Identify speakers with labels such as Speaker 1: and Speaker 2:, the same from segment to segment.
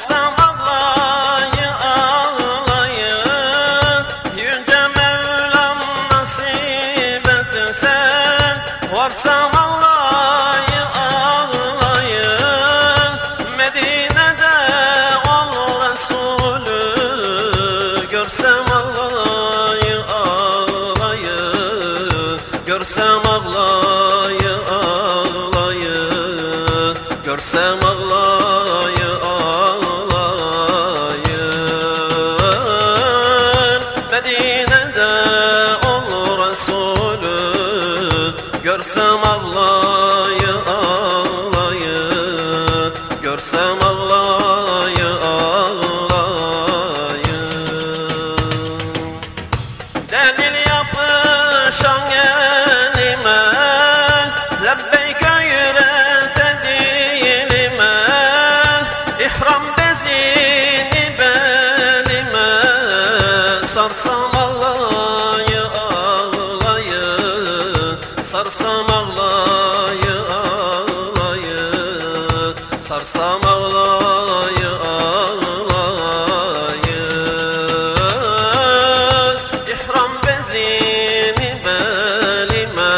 Speaker 1: Varsam ağlayı ağlayı Yüce Mevlam nasip etsen Varsam ağlayı ağlayı Medine'de ol Resulü Görsem ağlayı ağlayı Görsem ağlayı ağlayı Görsem ağlayı Medine'de ol Resulü. Görsem ağlayı ağlayı. Görsem ağlayı ağlayı. Delil yapışan elime Lebbeyk öğret dilime. İhram bezini Sarsam ağlayı ağlayı. Sarsam ağlayı ağlayı. İhram bezini belime.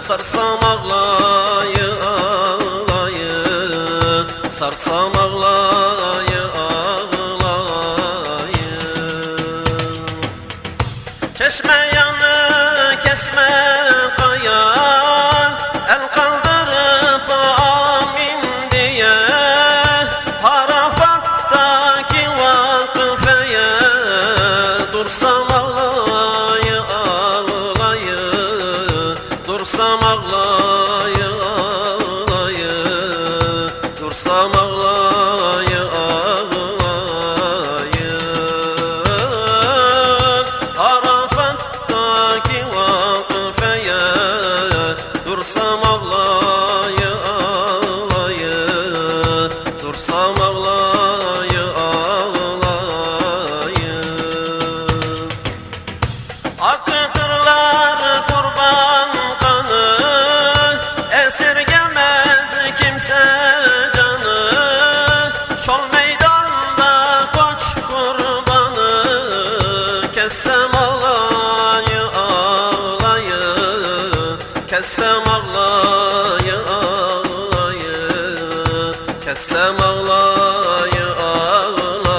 Speaker 1: Sarsam ağlayı ağlayı. Sarsam ağlayı ağlayı. Çeşme yanı kesme kaya El kaldırıp amin diye. Harafattaki vakfeye Dursam ağlayı ağlayı Dursam ağlayı ağlayı Dursam ağlayı ağlayı Kessem ağlayı ağlayı.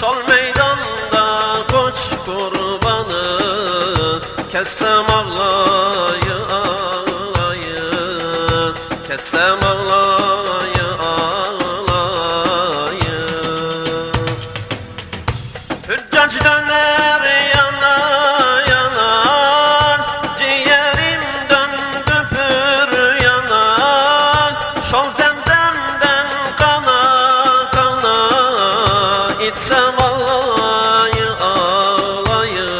Speaker 1: Şol meydanda koç kurbanı Kessem ağlayı ağlayı. Kessem ağlayı ağlayı. Hüccac döner Şol zemzemden kana kana İçsem ağlayı ağlayı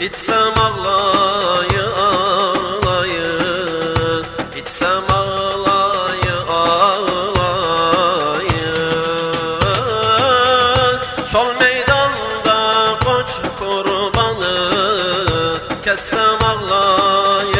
Speaker 1: İçsem ağlayı ağlayı İçsem ağlayı ağlayı Şol meydanda koç kurbanı Kessem ağlayı